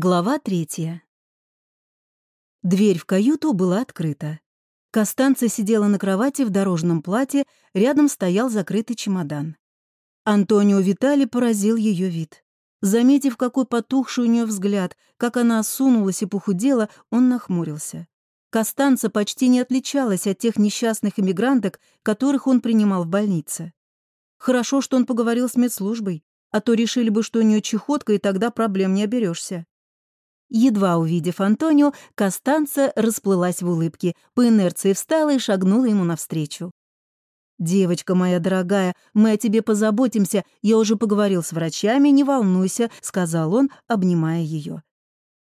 Глава третья. Дверь в каюту была открыта. Костанца сидела на кровати в дорожном платье, рядом стоял закрытый чемодан. Антонио Витали поразил ее вид. Заметив, какой потухший у нее взгляд, как она осунулась и похудела, он нахмурился. Костанца почти не отличалась от тех несчастных иммигранток, которых он принимал в больнице. Хорошо, что он поговорил с медслужбой, а то решили бы, что у нее чехотка, и тогда проблем не оберешься. Едва увидев Антонио, Костанца расплылась в улыбке, по инерции встала и шагнула ему навстречу. «Девочка моя дорогая, мы о тебе позаботимся, я уже поговорил с врачами, не волнуйся», — сказал он, обнимая ее.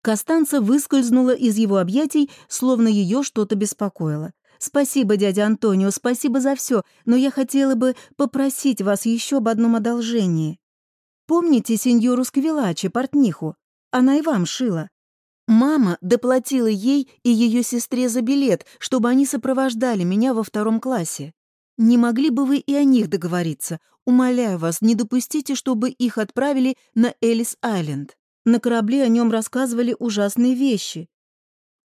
Костанца выскользнула из его объятий, словно ее что-то беспокоило. «Спасибо, дядя Антонио, спасибо за все, но я хотела бы попросить вас еще об одном одолжении. Помните сеньору Сквилачи, портниху? Она и вам шила. Мама доплатила ей и ее сестре за билет, чтобы они сопровождали меня во втором классе. Не могли бы вы и о них договориться? Умоляю вас, не допустите, чтобы их отправили на Элис-Айленд. На корабле о нем рассказывали ужасные вещи.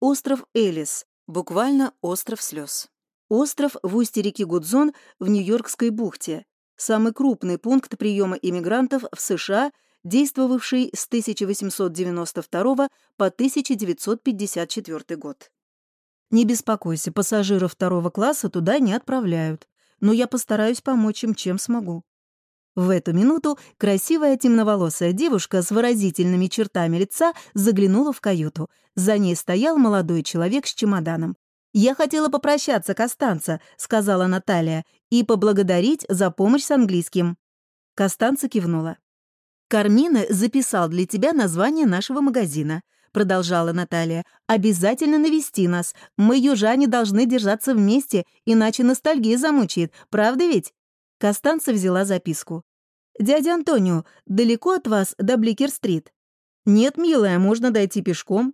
Остров Элис, буквально остров слез. Остров в устье реки Гудзон в Нью-Йоркской бухте. Самый крупный пункт приема иммигрантов в США – действовавший с 1892 по 1954 год. Не беспокойся, пассажиров второго класса туда не отправляют, но я постараюсь помочь им, чем смогу. В эту минуту красивая темноволосая девушка с выразительными чертами лица заглянула в каюту. За ней стоял молодой человек с чемоданом. «Я хотела попрощаться, Костанца», — сказала Наталья, «и поблагодарить за помощь с английским». Костанца кивнула. «Кармина записал для тебя название нашего магазина», — продолжала Наталья. «Обязательно навести нас. Мы, южане, должны держаться вместе, иначе ностальгия замучает. Правда ведь?» Костанца взяла записку. «Дядя Антонио, далеко от вас до Бликер-стрит?» «Нет, милая, можно дойти пешком.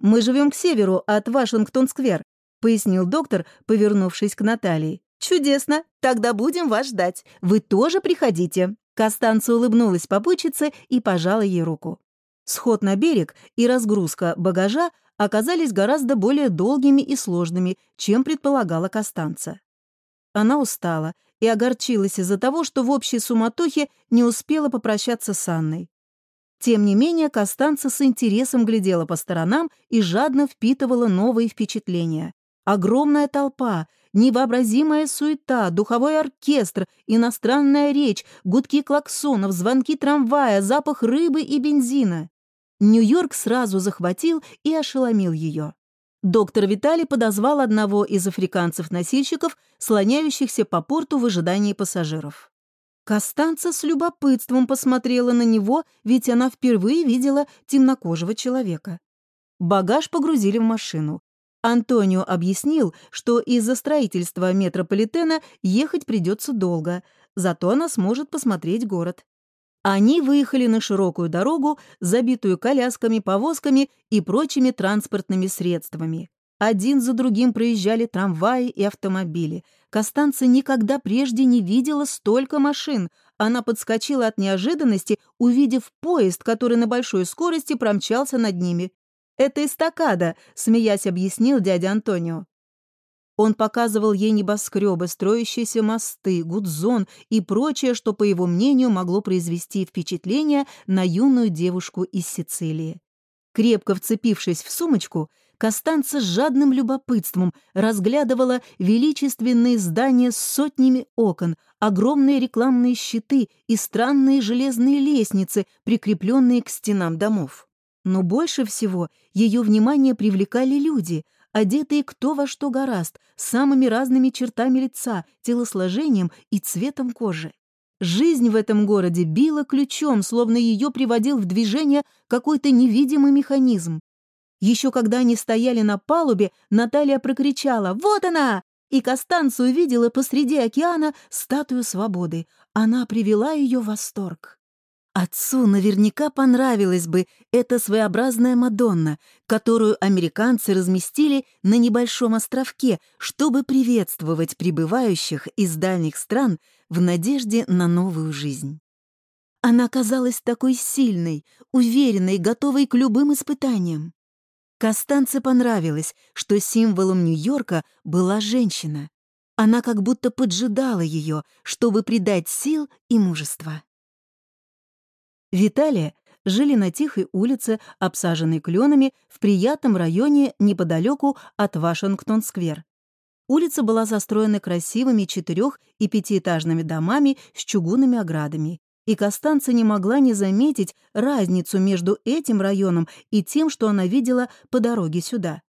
Мы живем к северу от Вашингтон-сквер», — пояснил доктор, повернувшись к Наталье. «Чудесно! Тогда будем вас ждать. Вы тоже приходите!» Костанца улыбнулась попутчице и пожала ей руку. Сход на берег и разгрузка багажа оказались гораздо более долгими и сложными, чем предполагала Костанца. Она устала и огорчилась из-за того, что в общей суматохе не успела попрощаться с Анной. Тем не менее, Костанца с интересом глядела по сторонам и жадно впитывала новые впечатления. Огромная толпа, Невообразимая суета, духовой оркестр, иностранная речь, гудки клаксонов, звонки трамвая, запах рыбы и бензина. Нью-Йорк сразу захватил и ошеломил ее. Доктор Виталий подозвал одного из африканцев-носильщиков, слоняющихся по порту в ожидании пассажиров. Костанца с любопытством посмотрела на него, ведь она впервые видела темнокожего человека. Багаж погрузили в машину. Антонио объяснил, что из-за строительства метрополитена ехать придется долго, зато она сможет посмотреть город. Они выехали на широкую дорогу, забитую колясками, повозками и прочими транспортными средствами. Один за другим проезжали трамваи и автомобили. Костанца никогда прежде не видела столько машин. Она подскочила от неожиданности, увидев поезд, который на большой скорости промчался над ними. «Это эстакада», — смеясь объяснил дядя Антонио. Он показывал ей небоскребы, строящиеся мосты, гудзон и прочее, что, по его мнению, могло произвести впечатление на юную девушку из Сицилии. Крепко вцепившись в сумочку, Костанца с жадным любопытством разглядывала величественные здания с сотнями окон, огромные рекламные щиты и странные железные лестницы, прикрепленные к стенам домов. Но больше всего ее внимание привлекали люди, одетые кто во что гораст, с самыми разными чертами лица, телосложением и цветом кожи. Жизнь в этом городе била ключом, словно ее приводил в движение какой-то невидимый механизм. Еще когда они стояли на палубе, Наталья прокричала «Вот она!» и Костанца увидела посреди океана статую свободы. Она привела ее в восторг. Отцу наверняка понравилась бы эта своеобразная Мадонна, которую американцы разместили на небольшом островке, чтобы приветствовать прибывающих из дальних стран в надежде на новую жизнь. Она казалась такой сильной, уверенной, готовой к любым испытаниям. Костанце понравилось, что символом Нью-Йорка была женщина. Она как будто поджидала ее, чтобы придать сил и мужества. Виталия жили на тихой улице, обсаженной кленами, в приятном районе неподалеку от Вашингтон-сквер. Улица была застроена красивыми четырех- и пятиэтажными домами с чугунными оградами, и Костанца не могла не заметить разницу между этим районом и тем, что она видела по дороге сюда.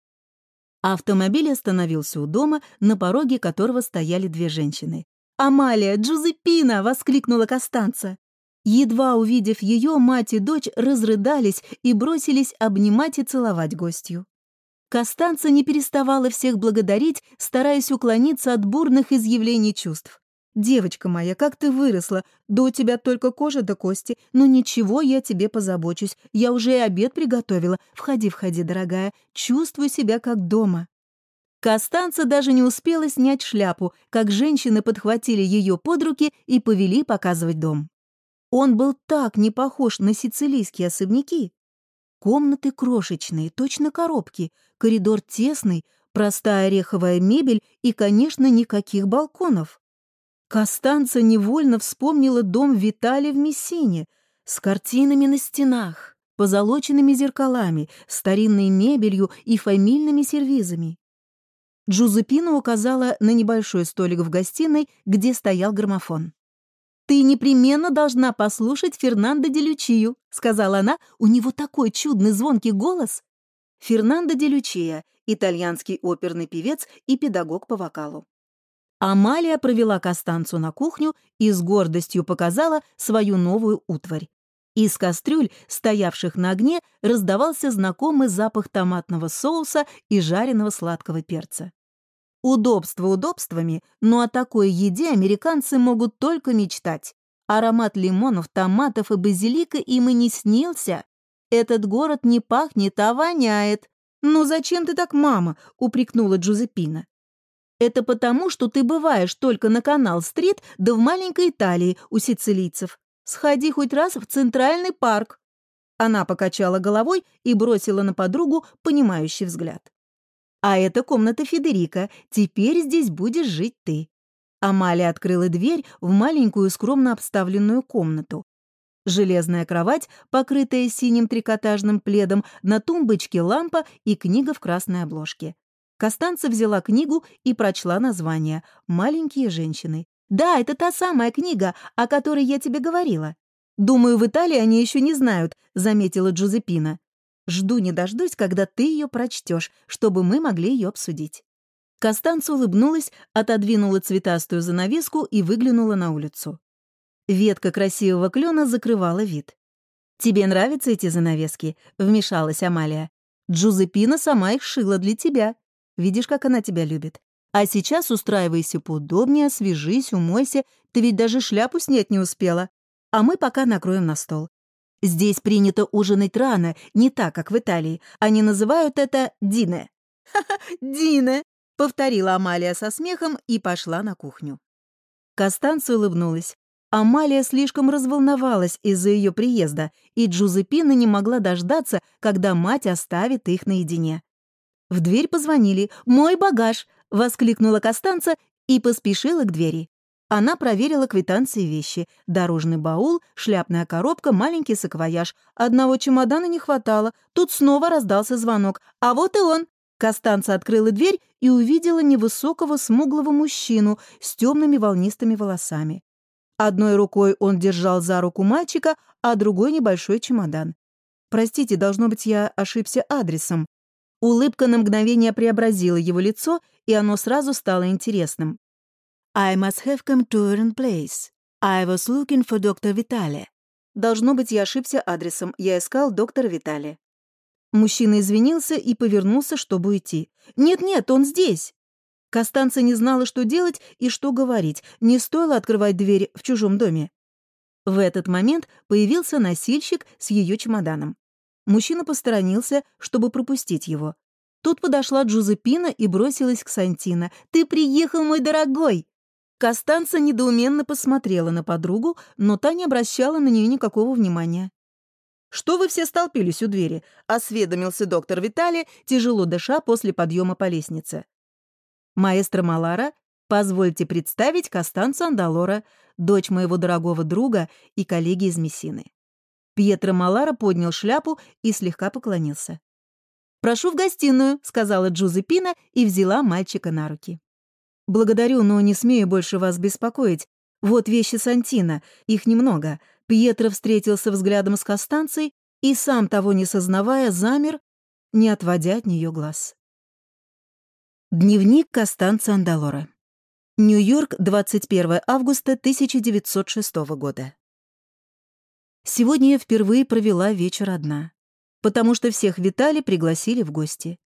Автомобиль остановился у дома, на пороге которого стояли две женщины. «Амалия! Джузеппина!» — воскликнула Костанца. Едва увидев ее, мать и дочь разрыдались и бросились обнимать и целовать гостью. Костанца не переставала всех благодарить, стараясь уклониться от бурных изъявлений чувств. «Девочка моя, как ты выросла! Да у тебя только кожа до кости. Но ничего, я тебе позабочусь. Я уже и обед приготовила. Входи, входи, дорогая. Чувствую себя как дома». Костанца даже не успела снять шляпу, как женщины подхватили ее под руки и повели показывать дом. Он был так не похож на сицилийские особняки. Комнаты крошечные, точно коробки, коридор тесный, простая ореховая мебель и, конечно, никаких балконов. Костанца невольно вспомнила дом Витали в Мессине с картинами на стенах, позолоченными зеркалами, старинной мебелью и фамильными сервизами. Джузепина указала на небольшой столик в гостиной, где стоял граммофон. «Ты непременно должна послушать Фернандо де Лючию», — сказала она, — «у него такой чудный звонкий голос». Фернандо де Лючия — итальянский оперный певец и педагог по вокалу. Амалия провела Костанцу на кухню и с гордостью показала свою новую утварь. Из кастрюль, стоявших на огне, раздавался знакомый запах томатного соуса и жареного сладкого перца. Удобство удобствами, но о такой еде американцы могут только мечтать. Аромат лимонов, томатов и базилика им и не снился. Этот город не пахнет, а воняет. «Ну зачем ты так, мама?» — упрекнула Джузеппина. Это потому, что ты бываешь только на канал-стрит да в маленькой Италии у сицилийцев. Сходи хоть раз в Центральный парк». Она покачала головой и бросила на подругу понимающий взгляд. «А это комната Федерика. Теперь здесь будешь жить ты». Амалия открыла дверь в маленькую скромно обставленную комнату. Железная кровать, покрытая синим трикотажным пледом, на тумбочке лампа и книга в красной обложке. Костанца взяла книгу и прочла название «Маленькие женщины». «Да, это та самая книга, о которой я тебе говорила». «Думаю, в Италии они еще не знают», — заметила Джузеппина. «Жду не дождусь, когда ты ее прочтешь, чтобы мы могли ее обсудить». Костанца улыбнулась, отодвинула цветастую занавеску и выглянула на улицу. Ветка красивого клена закрывала вид. «Тебе нравятся эти занавески?» — вмешалась Амалия. «Джузеппина сама их шила для тебя. Видишь, как она тебя любит. А сейчас устраивайся поудобнее, освежись, умойся. Ты ведь даже шляпу снять не успела. А мы пока накроем на стол. Здесь принято ужинать рано, не так, как в Италии. Они называют это дине. «Ха-ха, дине!» — повторила Амалия со смехом и пошла на кухню. Костанца улыбнулась. Амалия слишком разволновалась из-за ее приезда, и Джузеппина не могла дождаться, когда мать оставит их наедине. В дверь позвонили. «Мой багаж!» — воскликнула Костанца и поспешила к двери. Она проверила квитанции и вещи. Дорожный баул, шляпная коробка, маленький саквояж. Одного чемодана не хватало. Тут снова раздался звонок. А вот и он. Костанца открыла дверь и увидела невысокого смуглого мужчину с темными волнистыми волосами. Одной рукой он держал за руку мальчика, а другой — небольшой чемодан. «Простите, должно быть, я ошибся адресом», Улыбка на мгновение преобразила его лицо, и оно сразу стало интересным. «I must have come to a place. I was looking for Dr. Vitale». Должно быть, я ошибся адресом. Я искал доктора Витали. Мужчина извинился и повернулся, чтобы уйти. «Нет-нет, он здесь!» Костанца не знала, что делать и что говорить. Не стоило открывать дверь в чужом доме. В этот момент появился носильщик с ее чемоданом. Мужчина посторонился, чтобы пропустить его. Тут подошла Джузеппина и бросилась к Сантино. «Ты приехал, мой дорогой!» Костанца недоуменно посмотрела на подругу, но та не обращала на нее никакого внимания. «Что вы все столпились у двери?» — осведомился доктор Виталий, тяжело дыша после подъема по лестнице. «Маэстро Малара, позвольте представить Костанцу Андалора, дочь моего дорогого друга и коллеги из Мессины». Пьетро Малара поднял шляпу и слегка поклонился. «Прошу в гостиную», — сказала Джузепина и взяла мальчика на руки. «Благодарю, но не смею больше вас беспокоить. Вот вещи Сантина, их немного». Пьетро встретился взглядом с Костанцей и, сам того не сознавая, замер, не отводя от нее глаз. Дневник Костанца Андалора. Нью-Йорк, 21 августа 1906 года. Сегодня я впервые провела вечер одна, потому что всех Витали пригласили в гости.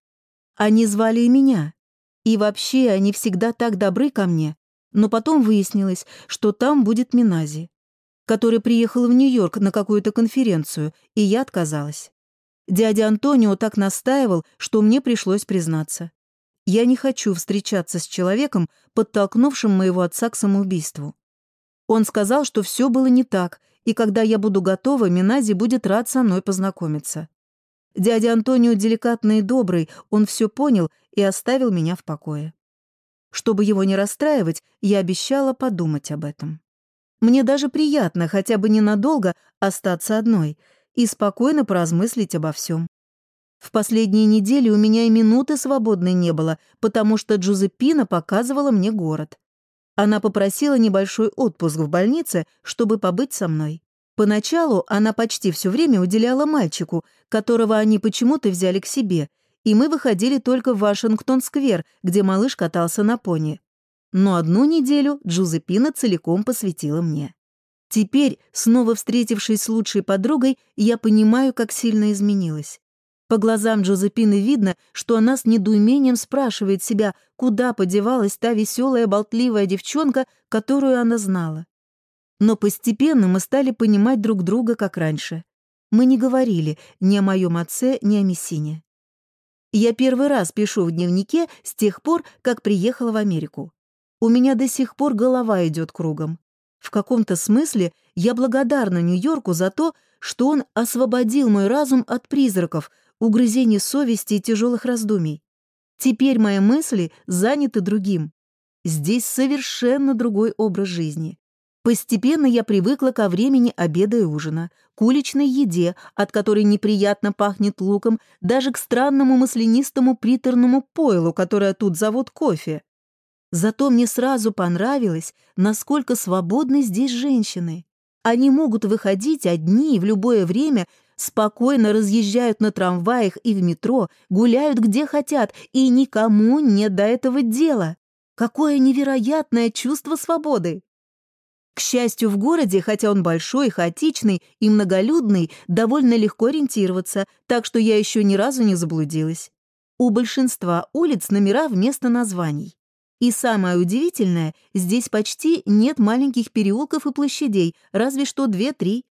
Они звали и меня, и вообще они всегда так добры ко мне, но потом выяснилось, что там будет Минази, который приехал в Нью-Йорк на какую-то конференцию, и я отказалась. Дядя Антонио так настаивал, что мне пришлось признаться. Я не хочу встречаться с человеком, подтолкнувшим моего отца к самоубийству. Он сказал, что все было не так, и когда я буду готова, Минази будет рад со мной познакомиться. Дядя Антонио деликатный и добрый, он все понял и оставил меня в покое. Чтобы его не расстраивать, я обещала подумать об этом. Мне даже приятно хотя бы ненадолго остаться одной и спокойно поразмыслить обо всем. В последние недели у меня и минуты свободной не было, потому что Джузеппина показывала мне город. Она попросила небольшой отпуск в больнице, чтобы побыть со мной. Поначалу она почти все время уделяла мальчику, которого они почему-то взяли к себе, и мы выходили только в Вашингтон-сквер, где малыш катался на пони. Но одну неделю Джузеппина целиком посвятила мне. Теперь, снова встретившись с лучшей подругой, я понимаю, как сильно изменилась. По глазам Джозепины видно, что она с недоумением спрашивает себя, куда подевалась та веселая, болтливая девчонка, которую она знала. Но постепенно мы стали понимать друг друга, как раньше. Мы не говорили ни о моем отце, ни о Мессине. Я первый раз пишу в дневнике с тех пор, как приехала в Америку. У меня до сих пор голова идет кругом. В каком-то смысле я благодарна Нью-Йорку за то, что он освободил мой разум от призраков, угрызений совести и тяжелых раздумий. Теперь мои мысли заняты другим. Здесь совершенно другой образ жизни. Постепенно я привыкла ко времени обеда и ужина, к уличной еде, от которой неприятно пахнет луком, даже к странному маслянистому приторному пойлу, которое тут зовут кофе. Зато мне сразу понравилось, насколько свободны здесь женщины. Они могут выходить одни в любое время спокойно разъезжают на трамваях и в метро, гуляют где хотят, и никому нет до этого дела. Какое невероятное чувство свободы! К счастью, в городе, хотя он большой, хаотичный и многолюдный, довольно легко ориентироваться, так что я еще ни разу не заблудилась. У большинства улиц номера вместо названий. И самое удивительное, здесь почти нет маленьких переулков и площадей, разве что две-три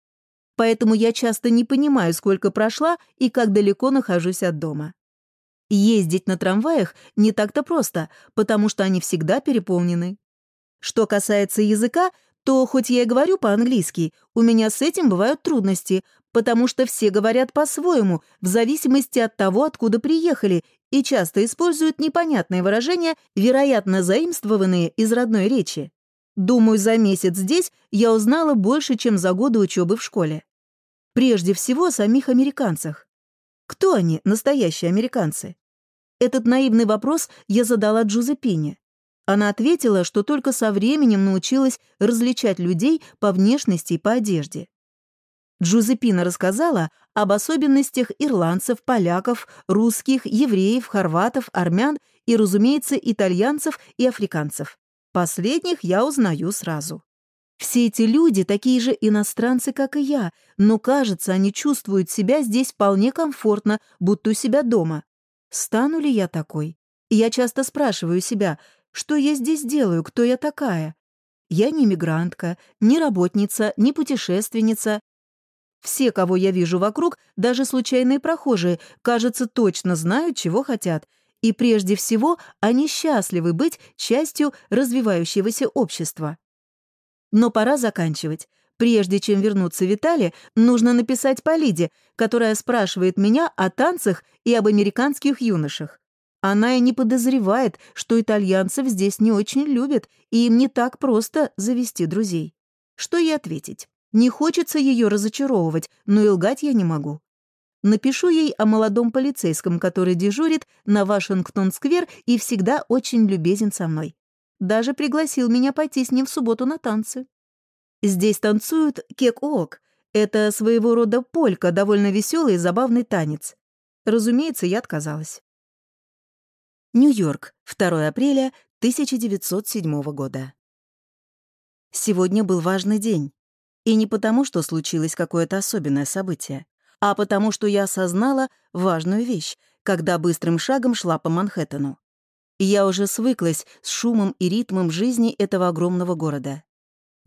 поэтому я часто не понимаю, сколько прошла и как далеко нахожусь от дома. Ездить на трамваях не так-то просто, потому что они всегда переполнены. Что касается языка, то хоть я и говорю по-английски, у меня с этим бывают трудности, потому что все говорят по-своему, в зависимости от того, откуда приехали, и часто используют непонятные выражения, вероятно, заимствованные из родной речи. Думаю, за месяц здесь я узнала больше, чем за годы учебы в школе. Прежде всего о самих американцах. Кто они, настоящие американцы? Этот наивный вопрос я задала Джузепине. Она ответила, что только со временем научилась различать людей по внешности и по одежде. Джузепина рассказала об особенностях ирландцев, поляков, русских, евреев, хорватов, армян и, разумеется, итальянцев и африканцев. Последних я узнаю сразу. Все эти люди такие же иностранцы, как и я, но, кажется, они чувствуют себя здесь вполне комфортно, будто у себя дома. Стану ли я такой? я часто спрашиваю себя, что я здесь делаю, кто я такая? Я не мигрантка, не работница, не путешественница. Все, кого я вижу вокруг, даже случайные прохожие, кажется, точно знают, чего хотят, и прежде всего они счастливы быть частью развивающегося общества. Но пора заканчивать. Прежде чем вернуться Витале, нужно написать Полиде, которая спрашивает меня о танцах и об американских юношах. Она и не подозревает, что итальянцев здесь не очень любят, и им не так просто завести друзей. Что ей ответить? Не хочется ее разочаровывать, но и лгать я не могу. Напишу ей о молодом полицейском, который дежурит на Вашингтон-сквер и всегда очень любезен со мной. Даже пригласил меня пойти с ним в субботу на танцы. Здесь танцуют кек-ок. Это своего рода полька, довольно веселый и забавный танец. Разумеется, я отказалась. Нью-Йорк, 2 апреля 1907 года. Сегодня был важный день. И не потому, что случилось какое-то особенное событие, а потому, что я осознала важную вещь, когда быстрым шагом шла по Манхэттену. Я уже свыклась с шумом и ритмом жизни этого огромного города.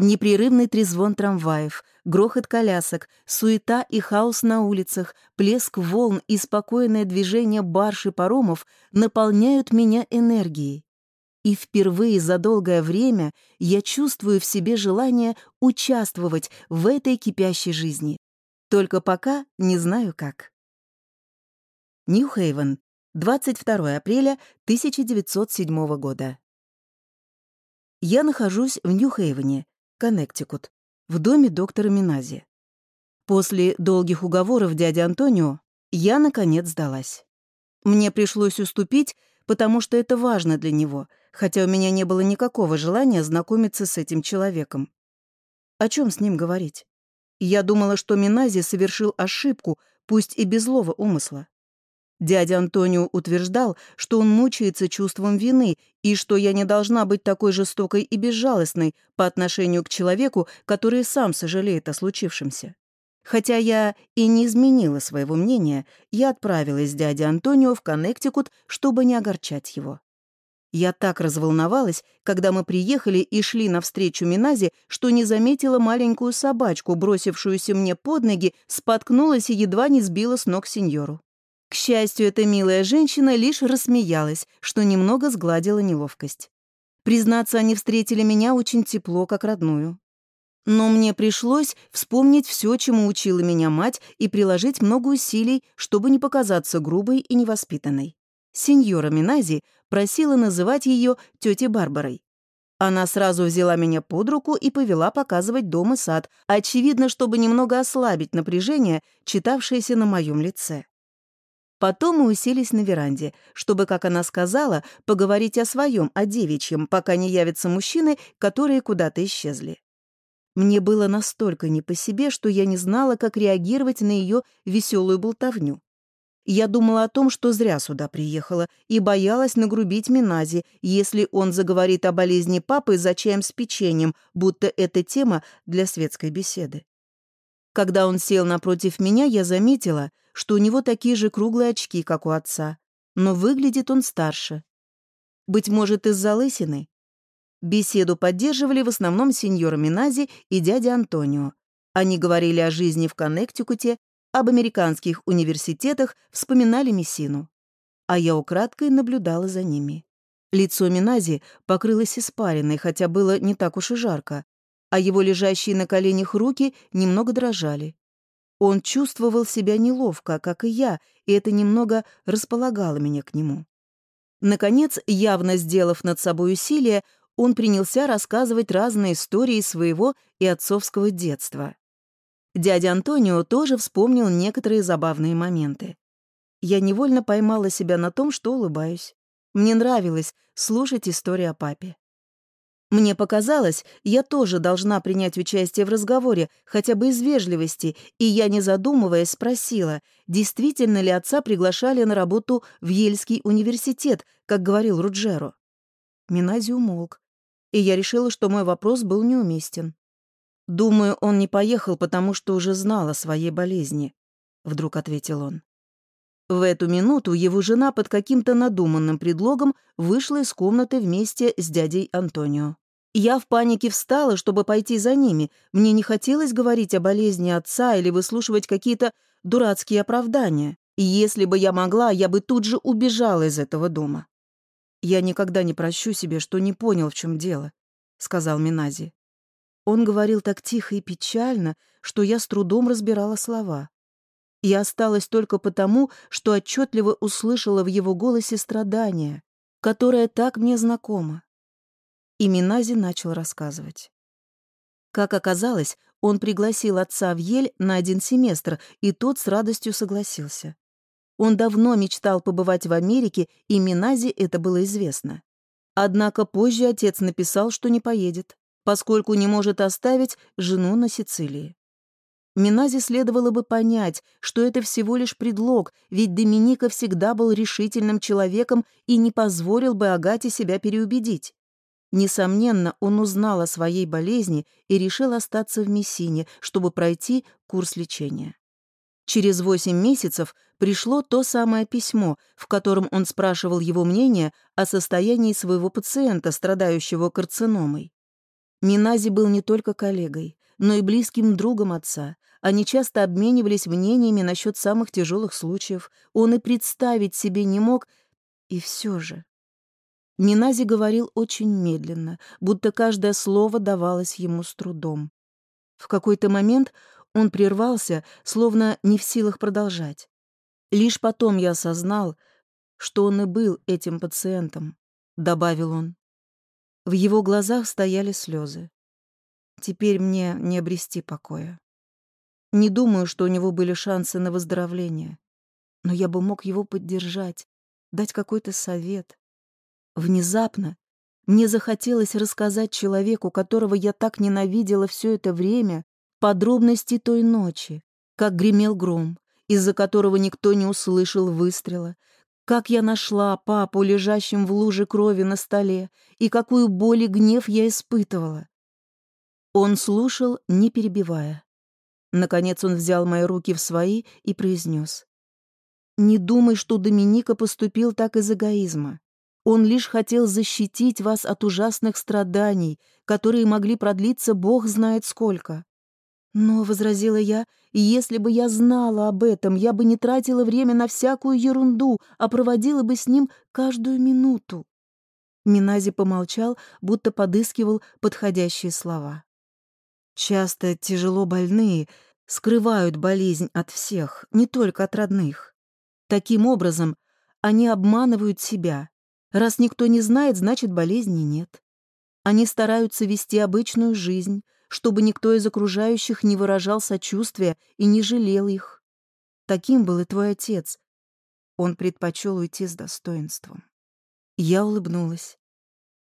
Непрерывный трезвон трамваев, грохот колясок, суета и хаос на улицах, плеск волн и спокойное движение барж и паромов наполняют меня энергией. И впервые за долгое время я чувствую в себе желание участвовать в этой кипящей жизни. Только пока не знаю как. Нью-Хейвен, 22 апреля 1907 года. Я нахожусь в Нью-Хейвене, Коннектикут, в доме доктора Минази. После долгих уговоров дяди Антонио я, наконец, сдалась. Мне пришлось уступить, потому что это важно для него, хотя у меня не было никакого желания знакомиться с этим человеком. О чем с ним говорить? Я думала, что Минази совершил ошибку, пусть и без злого умысла. Дядя Антонио утверждал, что он мучается чувством вины и что я не должна быть такой жестокой и безжалостной по отношению к человеку, который сам сожалеет о случившемся. Хотя я и не изменила своего мнения, я отправилась с дядей Антонио в Коннектикут, чтобы не огорчать его. Я так разволновалась, когда мы приехали и шли навстречу Миназе, что не заметила маленькую собачку, бросившуюся мне под ноги, споткнулась и едва не сбила с ног сеньору. К счастью, эта милая женщина лишь рассмеялась, что немного сгладила неловкость. Признаться, они встретили меня очень тепло, как родную. Но мне пришлось вспомнить все, чему учила меня мать, и приложить много усилий, чтобы не показаться грубой и невоспитанной. Сеньора Минази просила называть ее тетей Барбарой. Она сразу взяла меня под руку и повела показывать дом и сад, очевидно, чтобы немного ослабить напряжение, читавшееся на моем лице. Потом мы уселись на веранде, чтобы, как она сказала, поговорить о своем, о девичьем, пока не явятся мужчины, которые куда-то исчезли. Мне было настолько не по себе, что я не знала, как реагировать на ее веселую болтовню. Я думала о том, что зря сюда приехала, и боялась нагрубить Минази, если он заговорит о болезни папы за чаем с печеньем, будто это тема для светской беседы. Когда он сел напротив меня, я заметила, что у него такие же круглые очки, как у отца, но выглядит он старше. Быть может, из-за лысины? Беседу поддерживали в основном сеньор Минази и дядя Антонио. Они говорили о жизни в Коннектикуте, об американских университетах, вспоминали Мессину. А я украдкой наблюдала за ними. Лицо Минази покрылось испариной, хотя было не так уж и жарко, а его лежащие на коленях руки немного дрожали. Он чувствовал себя неловко, как и я, и это немного располагало меня к нему. Наконец, явно сделав над собой усилие, он принялся рассказывать разные истории своего и отцовского детства. Дядя Антонио тоже вспомнил некоторые забавные моменты. Я невольно поймала себя на том, что улыбаюсь. Мне нравилось слушать истории о папе. Мне показалось, я тоже должна принять участие в разговоре, хотя бы из вежливости, и я, не задумываясь, спросила, действительно ли отца приглашали на работу в Ельский университет, как говорил Руджеро. Минази умолк, и я решила, что мой вопрос был неуместен. «Думаю, он не поехал, потому что уже знал о своей болезни», — вдруг ответил он. В эту минуту его жена под каким-то надуманным предлогом вышла из комнаты вместе с дядей Антонио. Я в панике встала, чтобы пойти за ними. Мне не хотелось говорить о болезни отца или выслушивать какие-то дурацкие оправдания. И если бы я могла, я бы тут же убежала из этого дома. Я никогда не прощу себе, что не понял, в чем дело, сказал Минази. Он говорил так тихо и печально, что я с трудом разбирала слова. И осталась только потому, что отчетливо услышала в его голосе страдание, которое так мне знакомо. И Минази начал рассказывать. Как оказалось, он пригласил отца в Ель на один семестр, и тот с радостью согласился. Он давно мечтал побывать в Америке, и Минази это было известно. Однако позже отец написал, что не поедет, поскольку не может оставить жену на Сицилии. Минази следовало бы понять, что это всего лишь предлог, ведь Доминика всегда был решительным человеком и не позволил бы Агате себя переубедить. Несомненно, он узнал о своей болезни и решил остаться в Мессине, чтобы пройти курс лечения. Через восемь месяцев пришло то самое письмо, в котором он спрашивал его мнение о состоянии своего пациента, страдающего карциномой. Минази был не только коллегой, но и близким другом отца. Они часто обменивались мнениями насчет самых тяжелых случаев. Он и представить себе не мог, и все же. Минази говорил очень медленно, будто каждое слово давалось ему с трудом. В какой-то момент он прервался, словно не в силах продолжать. Лишь потом я осознал, что он и был этим пациентом, добавил он. В его глазах стояли слезы. Теперь мне не обрести покоя. Не думаю, что у него были шансы на выздоровление, но я бы мог его поддержать, дать какой-то совет. Внезапно мне захотелось рассказать человеку, которого я так ненавидела все это время, подробности той ночи, как гремел гром, из-за которого никто не услышал выстрела, как я нашла папу, лежащим в луже крови на столе, и какую боль и гнев я испытывала. Он слушал, не перебивая. Наконец он взял мои руки в свои и произнес. «Не думай, что Доминика поступил так из эгоизма. Он лишь хотел защитить вас от ужасных страданий, которые могли продлиться бог знает сколько. Но, — возразила я, — если бы я знала об этом, я бы не тратила время на всякую ерунду, а проводила бы с ним каждую минуту. Минази помолчал, будто подыскивал подходящие слова. Часто тяжело больные скрывают болезнь от всех, не только от родных. Таким образом, они обманывают себя. Раз никто не знает, значит, болезни нет. Они стараются вести обычную жизнь, чтобы никто из окружающих не выражал сочувствия и не жалел их. Таким был и твой отец. Он предпочел уйти с достоинством. Я улыбнулась.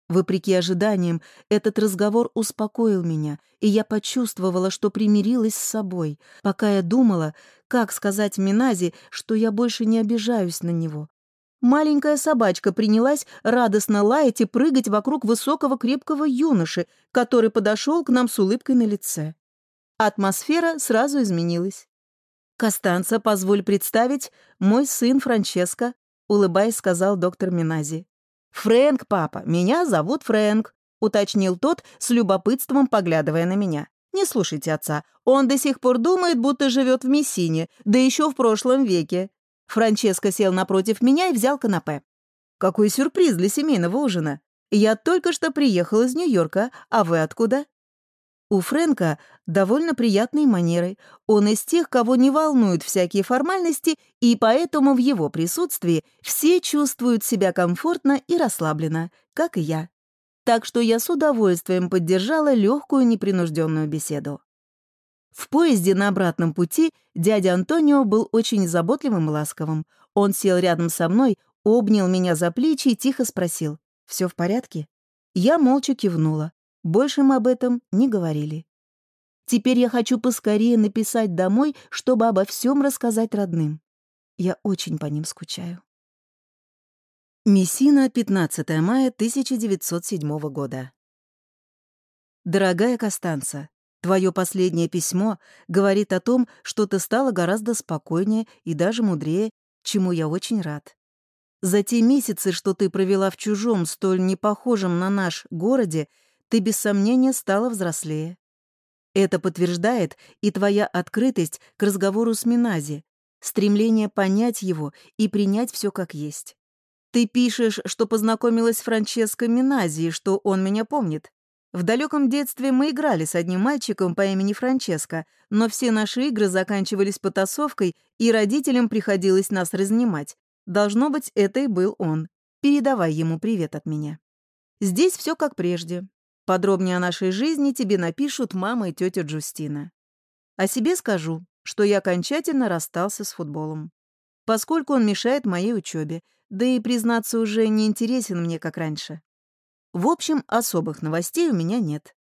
Вопреки ожиданиям, этот разговор успокоил меня, и я почувствовала, что примирилась с собой, пока я думала, как сказать Минази, что я больше не обижаюсь на него, Маленькая собачка принялась радостно лаять и прыгать вокруг высокого крепкого юноши, который подошел к нам с улыбкой на лице. Атмосфера сразу изменилась. «Костанца, позволь представить, мой сын Франческо», — улыбаясь, сказал доктор Минази. «Фрэнк, папа, меня зовут Фрэнк», — уточнил тот, с любопытством поглядывая на меня. «Не слушайте отца, он до сих пор думает, будто живет в Мессине, да еще в прошлом веке. Франческо сел напротив меня и взял канапе. «Какой сюрприз для семейного ужина! Я только что приехал из Нью-Йорка, а вы откуда?» У Фрэнка довольно приятные манеры. Он из тех, кого не волнуют всякие формальности, и поэтому в его присутствии все чувствуют себя комфортно и расслабленно, как и я. Так что я с удовольствием поддержала легкую непринужденную беседу. В поезде на обратном пути дядя Антонио был очень заботливым и ласковым. Он сел рядом со мной, обнял меня за плечи и тихо спросил, «Все в порядке?» Я молча кивнула. Больше мы об этом не говорили. Теперь я хочу поскорее написать домой, чтобы обо всем рассказать родным. Я очень по ним скучаю. Мессина, 15 мая 1907 года. Дорогая Костанца, Твое последнее письмо говорит о том, что ты стала гораздо спокойнее и даже мудрее, чему я очень рад. За те месяцы, что ты провела в чужом, столь непохожем на наш городе, ты без сомнения стала взрослее. Это подтверждает и твоя открытость к разговору с Минази. стремление понять его и принять все как есть. Ты пишешь, что познакомилась с Франческо Минази, что он меня помнит. В далеком детстве мы играли с одним мальчиком по имени Франческо, но все наши игры заканчивались потасовкой, и родителям приходилось нас разнимать. Должно быть, это и был он. Передавай ему привет от меня. Здесь все как прежде. Подробнее о нашей жизни тебе напишут мама и тетя Джустина. О себе скажу, что я окончательно расстался с футболом. Поскольку он мешает моей учебе, да и, признаться, уже не интересен мне, как раньше. В общем, особых новостей у меня нет.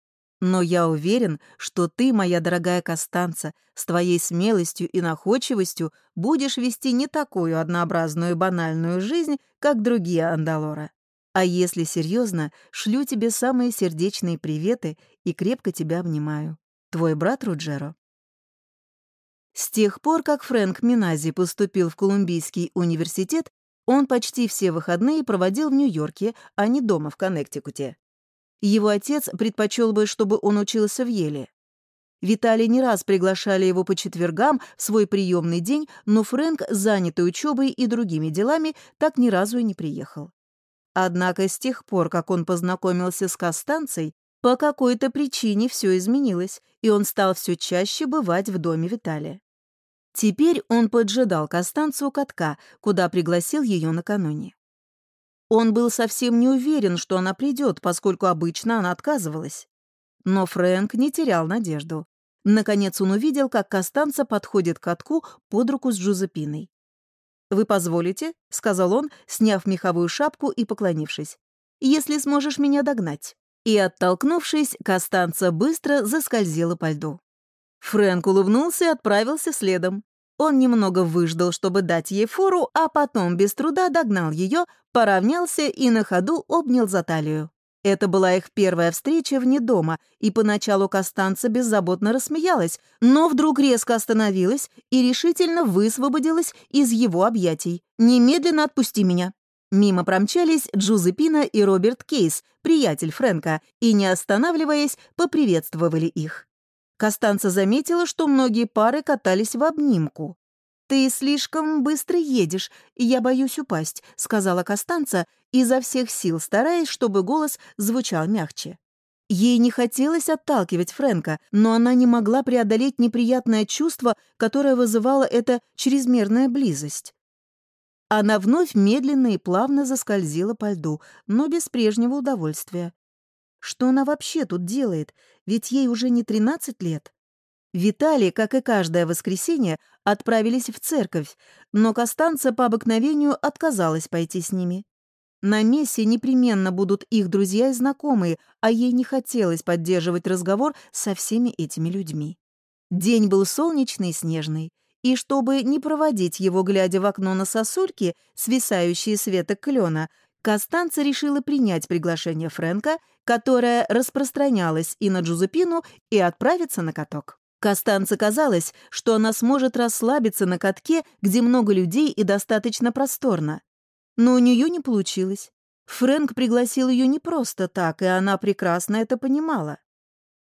Но я уверен, что ты, моя дорогая Костанца, с твоей смелостью и находчивостью будешь вести не такую однообразную и банальную жизнь, как другие Андалора. А если серьезно, шлю тебе самые сердечные приветы и крепко тебя обнимаю. Твой брат Руджеро. С тех пор, как Фрэнк Минази поступил в Колумбийский университет, он почти все выходные проводил в Нью-Йорке, а не дома в Коннектикуте. Его отец предпочел бы, чтобы он учился в Еле. Виталий не раз приглашали его по четвергам в свой приемный день, но Фрэнк, занятый учебой и другими делами, так ни разу и не приехал. Однако с тех пор, как он познакомился с Костанцей, по какой-то причине все изменилось, и он стал все чаще бывать в доме Виталия. Теперь он поджидал Костанцу у катка, куда пригласил ее накануне. Он был совсем не уверен, что она придет, поскольку обычно она отказывалась. Но Фрэнк не терял надежду. Наконец он увидел, как Костанца подходит к катку под руку с Джузепиной. «Вы позволите?» — сказал он, сняв меховую шапку и поклонившись. «Если сможешь меня догнать». И, оттолкнувшись, Костанца быстро заскользила по льду. Фрэнк улыбнулся и отправился следом. Он немного выждал, чтобы дать ей фору, а потом без труда догнал ее, поравнялся и на ходу обнял за талию. Это была их первая встреча вне дома, и поначалу Костанца беззаботно рассмеялась, но вдруг резко остановилась и решительно высвободилась из его объятий. «Немедленно отпусти меня!» Мимо промчались Джузепина и Роберт Кейс, приятель Фрэнка, и, не останавливаясь, поприветствовали их. Костанца заметила, что многие пары катались в обнимку. «Ты слишком быстро едешь, и я боюсь упасть», — сказала Костанца, изо всех сил стараясь, чтобы голос звучал мягче. Ей не хотелось отталкивать Фрэнка, но она не могла преодолеть неприятное чувство, которое вызывала эта чрезмерная близость. Она вновь медленно и плавно заскользила по льду, но без прежнего удовольствия. Что она вообще тут делает? Ведь ей уже не 13 лет. Виталий, как и каждое воскресенье, отправились в церковь, но Костанца по обыкновению отказалась пойти с ними. На мессе непременно будут их друзья и знакомые, а ей не хотелось поддерживать разговор со всеми этими людьми. День был солнечный и снежный, и чтобы не проводить его, глядя в окно на сосульки, свисающие с веток клена, Костанца решила принять приглашение Фрэнка, которое распространялось и на Джузепину, и отправиться на каток. Костанце казалось, что она сможет расслабиться на катке, где много людей и достаточно просторно. Но у нее не получилось. Фрэнк пригласил ее не просто так, и она прекрасно это понимала.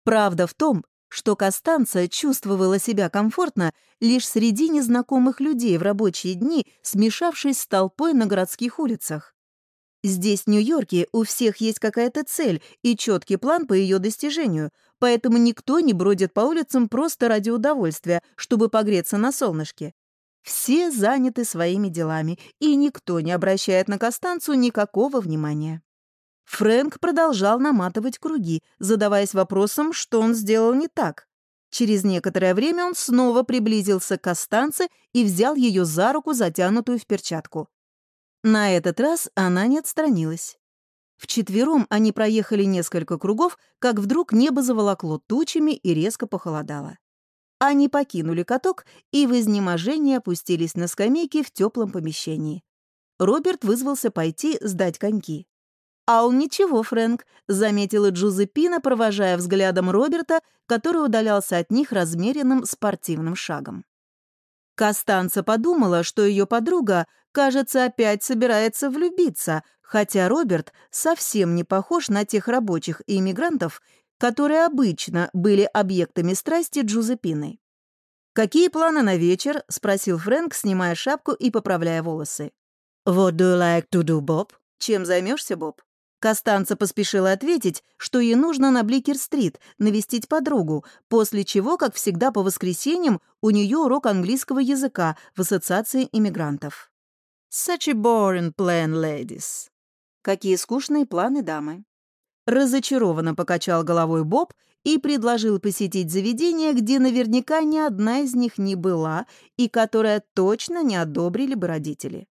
Правда в том, что Костанца чувствовала себя комфортно лишь среди незнакомых людей в рабочие дни, смешавшись с толпой на городских улицах. Здесь, в Нью-Йорке, у всех есть какая-то цель и четкий план по ее достижению, поэтому никто не бродит по улицам просто ради удовольствия, чтобы погреться на солнышке. Все заняты своими делами, и никто не обращает на Костанцу никакого внимания. Фрэнк продолжал наматывать круги, задаваясь вопросом, что он сделал не так. Через некоторое время он снова приблизился к Костанце и взял ее за руку, затянутую в перчатку. На этот раз она не отстранилась. Вчетвером они проехали несколько кругов, как вдруг небо заволокло тучами и резко похолодало. Они покинули каток и в изнеможении опустились на скамейки в теплом помещении. Роберт вызвался пойти сдать коньки. «А он ничего, Фрэнк», — заметила Джузеппина, провожая взглядом Роберта, который удалялся от них размеренным спортивным шагом. Костанца подумала, что ее подруга, кажется, опять собирается влюбиться, хотя Роберт совсем не похож на тех рабочих и иммигрантов, которые обычно были объектами страсти Джузепины. «Какие планы на вечер?» — спросил Фрэнк, снимая шапку и поправляя волосы. «What do you like to do, Боб?» «Чем займешься, Боб?» Костанца поспешила ответить, что ей нужно на Бликер-стрит навестить подругу, после чего, как всегда по воскресеньям, у нее урок английского языка в Ассоциации иммигрантов. «Such a boring plan, ladies». «Какие скучные планы, дамы». Разочарованно покачал головой Боб и предложил посетить заведение, где наверняка ни одна из них не была и которое точно не одобрили бы родители.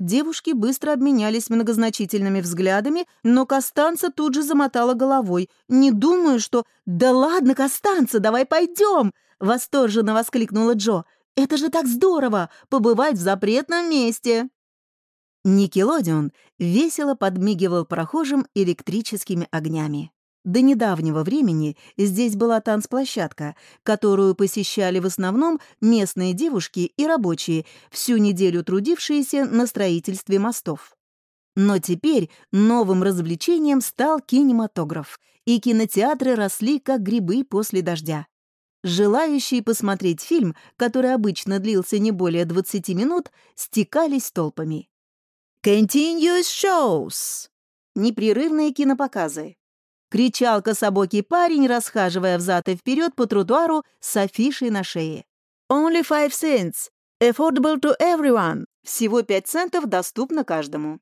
Девушки быстро обменялись многозначительными взглядами, но Костанца тут же замотала головой. «Не думаю, что...» «Да ладно, Костанца, давай пойдем!» — восторженно воскликнула Джо. «Это же так здорово — побывать в запретном месте!» Никелодион весело подмигивал прохожим электрическими огнями. До недавнего времени здесь была танцплощадка, которую посещали в основном местные девушки и рабочие, всю неделю трудившиеся на строительстве мостов. Но теперь новым развлечением стал кинематограф, и кинотеатры росли как грибы после дождя. Желающие посмотреть фильм, который обычно длился не более 20 минут, стекались толпами. «Continuous shows» — непрерывные кинопоказы, кричал кособокий парень, расхаживая взад и вперед по тротуару с афишей на шее. «Only five cents. Affordable to everyone. Всего пять центов доступно каждому».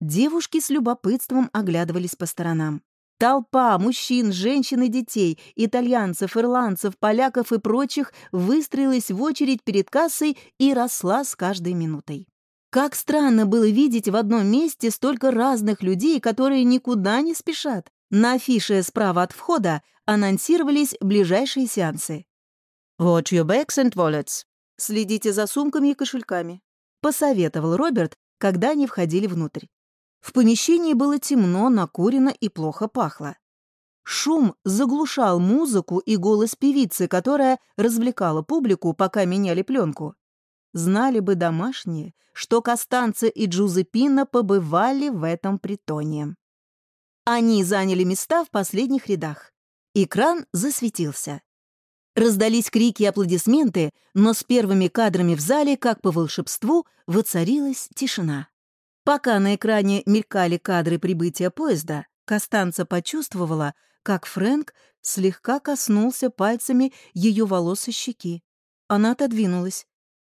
Девушки с любопытством оглядывались по сторонам. Толпа мужчин, женщин и детей, итальянцев, ирландцев, поляков и прочих выстроилась в очередь перед кассой и росла с каждой минутой. Как странно было видеть в одном месте столько разных людей, которые никуда не спешат. На афише справа от входа анонсировались ближайшие сеансы. «Watch your bags and wallets». «Следите за сумками и кошельками», — посоветовал Роберт, когда они входили внутрь. В помещении было темно, накурено и плохо пахло. Шум заглушал музыку и голос певицы, которая развлекала публику, пока меняли пленку. Знали бы домашние, что Костанца и Джузепина побывали в этом притоне. Они заняли места в последних рядах. Экран засветился. Раздались крики и аплодисменты, но с первыми кадрами в зале, как по волшебству, воцарилась тишина. Пока на экране мелькали кадры прибытия поезда, Костанца почувствовала, как Фрэнк слегка коснулся пальцами ее волос и щеки. Она отодвинулась.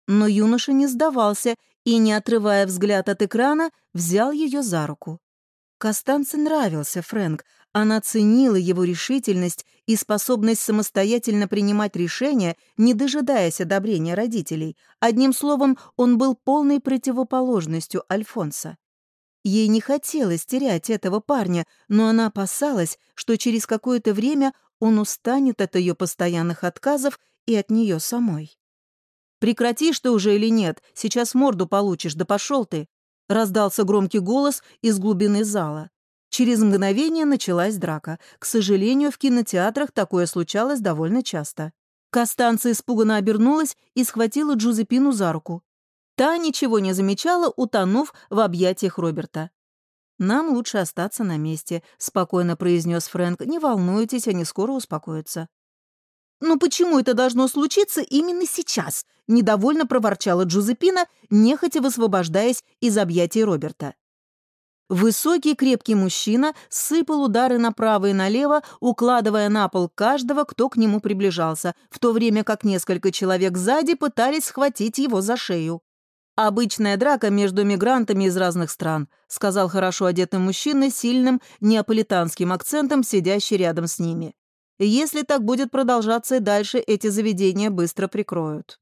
Но юноша не сдавался и, не отрывая взгляд от экрана, взял ее за руку. Костанце нравился Фрэнк. Она ценила его решительность и способность самостоятельно принимать решения, не дожидаясь одобрения родителей. Одним словом, он был полной противоположностью Альфонса. Ей не хотелось терять этого парня, но она опасалась, что через какое-то время он устанет от ее постоянных отказов и от нее самой. «Прекратишь ты уже или нет? Сейчас морду получишь, да пошел ты!» Раздался громкий голос из глубины зала. Через мгновение началась драка. К сожалению, в кинотеатрах такое случалось довольно часто. Костанца испуганно обернулась и схватила Джузепину за руку. Та ничего не замечала, утонув в объятиях Роберта. «Нам лучше остаться на месте», — спокойно произнес Фрэнк. «Не волнуйтесь, они скоро успокоятся». «Но почему это должно случиться именно сейчас?» — недовольно проворчала Джузепина, нехотя высвобождаясь из объятий Роберта. Высокий крепкий мужчина сыпал удары направо и налево, укладывая на пол каждого, кто к нему приближался, в то время как несколько человек сзади пытались схватить его за шею. «Обычная драка между мигрантами из разных стран», сказал хорошо одетый мужчина с сильным неаполитанским акцентом, сидящий рядом с ними. Если так будет продолжаться и дальше, эти заведения быстро прикроют.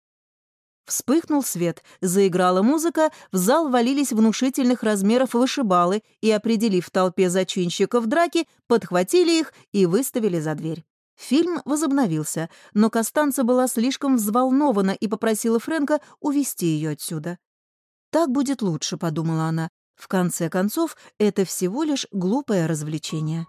Вспыхнул свет, заиграла музыка, в зал валились внушительных размеров вышибалы и, определив в толпе зачинщиков драки, подхватили их и выставили за дверь. Фильм возобновился, но Костанца была слишком взволнована и попросила Фрэнка увести ее отсюда. «Так будет лучше», — подумала она. «В конце концов, это всего лишь глупое развлечение».